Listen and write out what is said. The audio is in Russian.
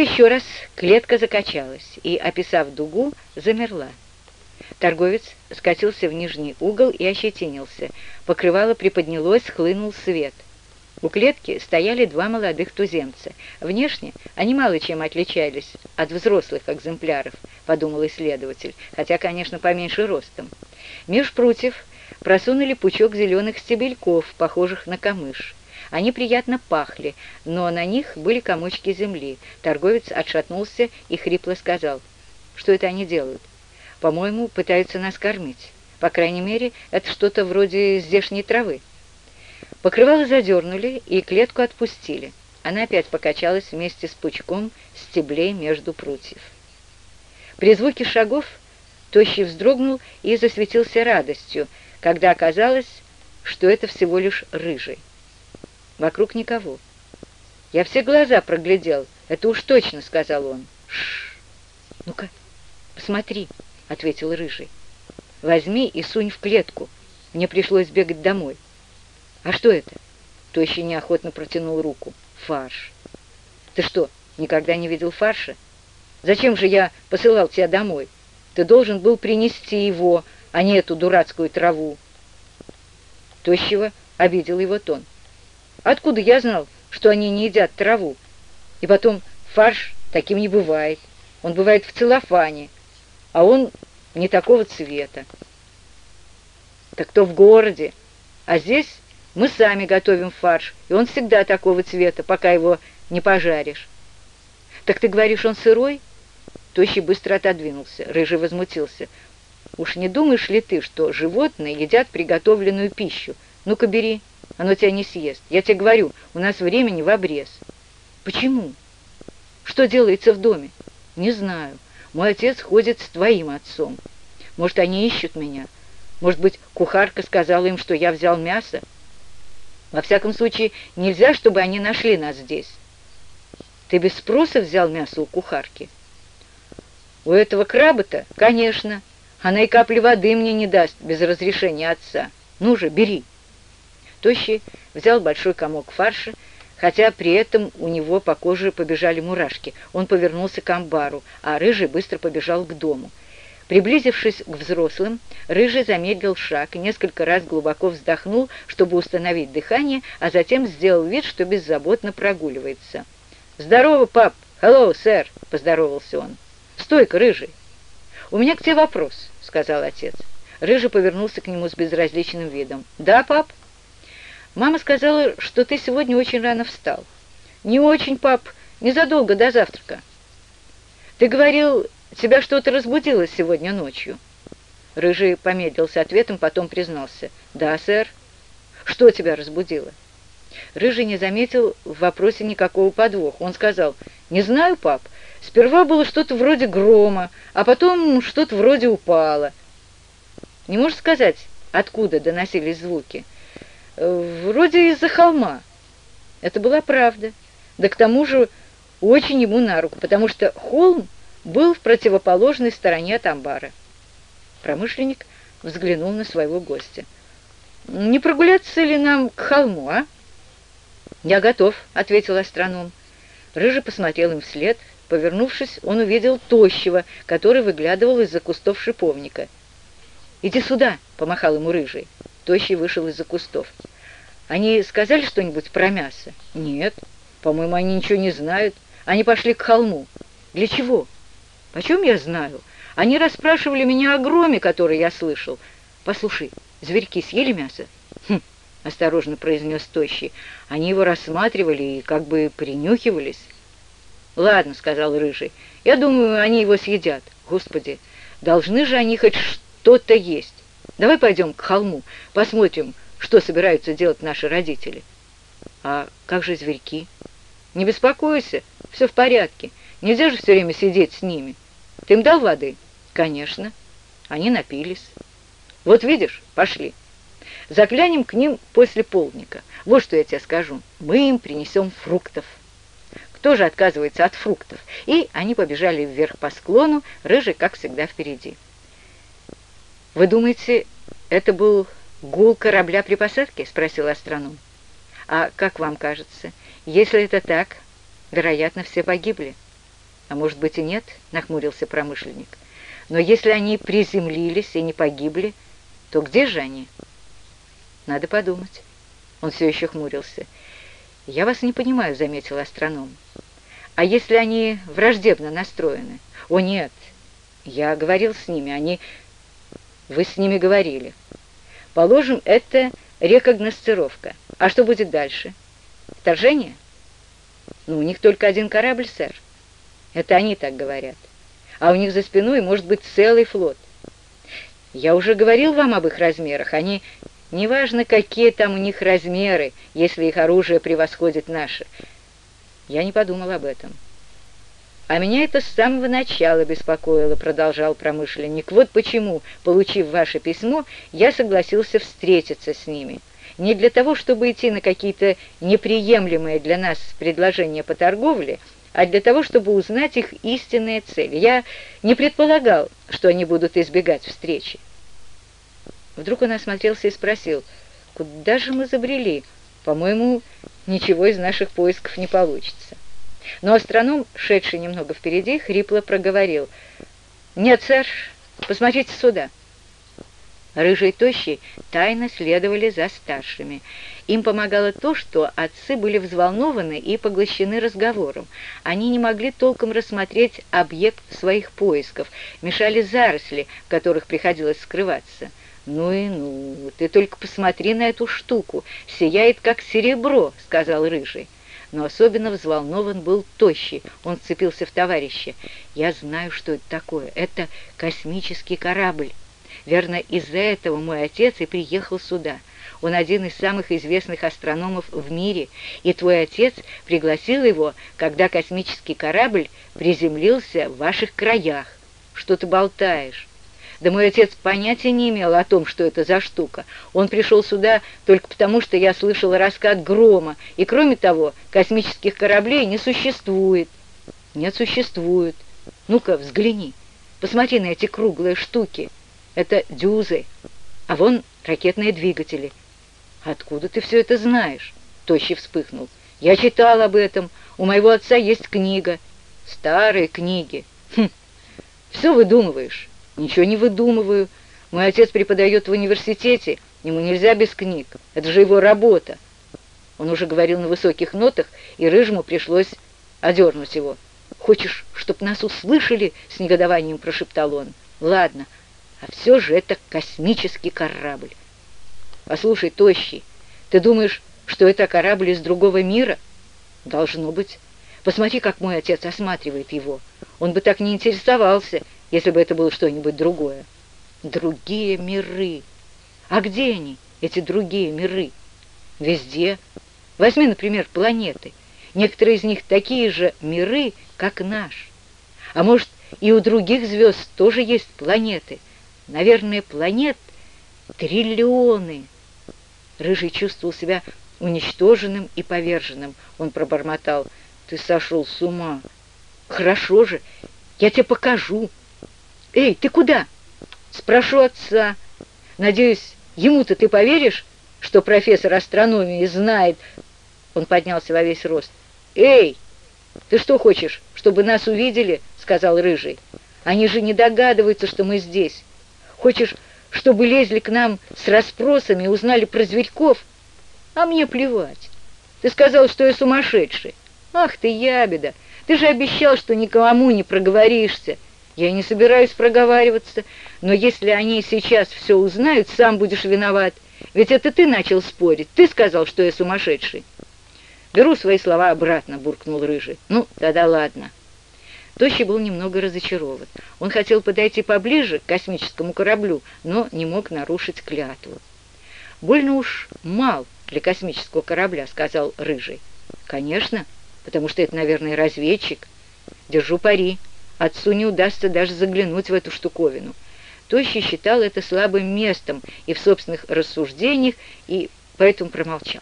еще раз клетка закачалась и, описав дугу, замерла. Торговец скатился в нижний угол и ощетинился. Покрывало приподнялось, хлынул свет. У клетки стояли два молодых туземца. Внешне они мало чем отличались от взрослых экземпляров, подумал исследователь, хотя, конечно, поменьше ростом. Меж прутьев просунули пучок зеленых стебельков, похожих на камыш. Они приятно пахли, но на них были комочки земли. Торговец отшатнулся и хрипло сказал, что это они делают. По-моему, пытаются нас кормить. По крайней мере, это что-то вроде здешней травы. Покрывало задернули и клетку отпустили. Она опять покачалась вместе с пучком стеблей между прутьев. При звуке шагов Тощий вздрогнул и засветился радостью, когда оказалось, что это всего лишь рыжий. Вокруг никого. «Я все глаза проглядел, это уж точно», — сказал он. «Шш! Ну-ка, посмотри», — ответил рыжий. «Возьми и сунь в клетку. Мне пришлось бегать домой». «А что это?» Тощий неохотно протянул руку. «Фарш». «Ты что, никогда не видел фарша? Зачем же я посылал тебя домой? Ты должен был принести его, а не эту дурацкую траву». Тощего обидел его тон. «Откуда я знал, что они не едят траву? И потом, фарш таким не бывает. Он бывает в целлофане, а он не такого цвета. Так то в городе, а здесь мы сами готовим фарш, и он всегда такого цвета, пока его не пожаришь. Так ты говоришь, он сырой? Тощий быстро отодвинулся. Рыжий возмутился. Уж не думаешь ли ты, что животные едят приготовленную пищу? Ну-ка бери, оно тебя не съест. Я тебе говорю, у нас времени в обрез. Почему? Что делается в доме? Не знаю. Мой отец ходит с твоим отцом. Может, они ищут меня? Может быть, кухарка сказала им, что я взял мясо? Во всяком случае, нельзя, чтобы они нашли нас здесь. Ты без спроса взял мясо у кухарки? У этого краба-то, конечно. Она и капли воды мне не даст без разрешения отца. Ну же, бери. Тощий взял большой комок фарша, хотя при этом у него по коже побежали мурашки. Он повернулся к амбару, а Рыжий быстро побежал к дому. Приблизившись к взрослым, Рыжий замедлил шаг несколько раз глубоко вздохнул, чтобы установить дыхание, а затем сделал вид, что беззаботно прогуливается. «Здорово, пап! Hello, сэр!» — поздоровался он. «Стой-ка, Рыжий!» «У меня к тебе вопрос», — сказал отец. Рыжий повернулся к нему с безразличным видом. «Да, пап?» «Мама сказала, что ты сегодня очень рано встал». «Не очень, пап, незадолго до завтрака». «Ты говорил, Тебя что-то разбудило сегодня ночью?» Рыжий помедлил с ответом, потом признался. «Да, сэр». «Что тебя разбудило?» Рыжий не заметил в вопросе никакого подвоха. Он сказал, «Не знаю, пап. Сперва было что-то вроде грома, а потом что-то вроде упало». «Не можешь сказать, откуда доносились звуки?» «Вроде из-за холма». Это была правда. Да к тому же очень ему на руку, потому что холм был в противоположной стороне от амбара. Промышленник взглянул на своего гостя. «Не прогуляться ли нам к холму, а?» «Я готов», — ответил астроном. Рыжий посмотрел им вслед. Повернувшись, он увидел тощего, который выглядывал из-за кустов шиповника. «Иди сюда!» — помахал ему Рыжий. Тощий вышел из-за кустов. «Они сказали что-нибудь про мясо?» «Нет. По-моему, они ничего не знают. Они пошли к холму. Для чего?» «Почем я знаю? Они расспрашивали меня о громе, который я слышал. Послушай, зверьки съели мясо?» «Хм», — осторожно произнес Тощий. «Они его рассматривали и как бы принюхивались». «Ладно», — сказал Рыжий, — «я думаю, они его съедят. Господи, должны же они хоть что-то есть. Давай пойдем к холму, посмотрим, что собираются делать наши родители». «А как же зверьки?» «Не беспокойся, все в порядке. Нельзя же все время сидеть с ними. Ты им дал воды? Конечно. Они напились. Вот видишь, пошли. Заглянем к ним после полдника. Вот что я тебе скажу. Мы им принесем фруктов. Кто же отказывается от фруктов? И они побежали вверх по склону, рыжий, как всегда, впереди. «Вы думаете, это был гул корабля при посадке?» — спросил астроном. «А как вам кажется, если это так, вероятно, все погибли?» «А может быть и нет», — нахмурился промышленник. «Но если они приземлились и не погибли, то где же они?» «Надо подумать». Он все еще хмурился. «Я вас не понимаю», — заметил астроном. «А если они враждебно настроены?» «О, нет, я говорил с ними, они...» «Вы с ними говорили. Положим, это рекогносцировка. А что будет дальше? Вторжение?» «Ну, у них только один корабль, сэр». Это они так говорят. А у них за спиной может быть целый флот. Я уже говорил вам об их размерах. Они... Неважно, какие там у них размеры, если их оружие превосходит наше. Я не подумал об этом. А меня это с самого начала беспокоило, продолжал промышленник. Вот почему, получив ваше письмо, я согласился встретиться с ними. Не для того, чтобы идти на какие-то неприемлемые для нас предложения по торговле, а для того, чтобы узнать их истинные цели. Я не предполагал, что они будут избегать встречи. Вдруг он осмотрелся и спросил, «Куда же мы забрели? По-моему, ничего из наших поисков не получится». Но астроном, шедший немного впереди, хрипло проговорил, «Нет, сэр, посмотрите сюда». Рыжий и Тощий тайно следовали за старшими. Им помогало то, что отцы были взволнованы и поглощены разговором. Они не могли толком рассмотреть объект своих поисков, мешали заросли, в которых приходилось скрываться. «Ну и ну, ты только посмотри на эту штуку, сияет как серебро», — сказал Рыжий. Но особенно взволнован был Тощий, он вцепился в товарища. «Я знаю, что это такое, это космический корабль». Верно, из-за этого мой отец и приехал сюда. Он один из самых известных астрономов в мире, и твой отец пригласил его, когда космический корабль приземлился в ваших краях. Что ты болтаешь? Да мой отец понятия не имел о том, что это за штука. Он пришел сюда только потому, что я слышал раскат грома, и кроме того, космических кораблей не существует. Нет, существует. Ну-ка, взгляни, посмотри на эти круглые штуки это дюзы, а вон ракетные двигатели. Откуда ты все это знаешь? Тощий вспыхнул. Я читал об этом. У моего отца есть книга. Старые книги. Хм, все выдумываешь. Ничего не выдумываю. Мой отец преподает в университете. Ему нельзя без книг. Это же его работа. Он уже говорил на высоких нотах, и Рыжему пришлось одернуть его. «Хочешь, чтоб нас услышали?» — с негодованием прошептал он. «Ладно, а все же это космический корабль. Послушай, Тощий, ты думаешь, что это корабль из другого мира? Должно быть. Посмотри, как мой отец осматривает его. Он бы так не интересовался, если бы это было что-нибудь другое. Другие миры. А где они, эти другие миры? Везде. Возьми, например, планеты. Некоторые из них такие же миры, как наш. А может, и у других звезд тоже есть планеты – Наверное, планет триллионы. Рыжий чувствовал себя уничтоженным и поверженным. Он пробормотал. «Ты сошел с ума!» «Хорошо же, я тебе покажу!» «Эй, ты куда?» «Спрошу отца. Надеюсь, ему-то ты поверишь, что профессор астрономии знает...» Он поднялся во весь рост. «Эй, ты что хочешь, чтобы нас увидели?» — сказал Рыжий. «Они же не догадываются, что мы здесь. Хочешь, чтобы лезли к нам с расспросами и узнали про зверьков? А мне плевать. Ты сказал, что я сумасшедший. Ах ты, ябеда, ты же обещал, что никому не проговоришься. Я не собираюсь проговариваться, но если они сейчас все узнают, сам будешь виноват. Ведь это ты начал спорить, ты сказал, что я сумасшедший. Беру свои слова обратно, буркнул Рыжий. Ну, тогда ладно. Тощий был немного разочарован. Он хотел подойти поближе к космическому кораблю, но не мог нарушить клятву. «Больно уж мал для космического корабля», — сказал Рыжий. «Конечно, потому что это, наверное, разведчик. Держу пари. Отцу не удастся даже заглянуть в эту штуковину». Тощий считал это слабым местом и в собственных рассуждениях, и поэтому промолчал.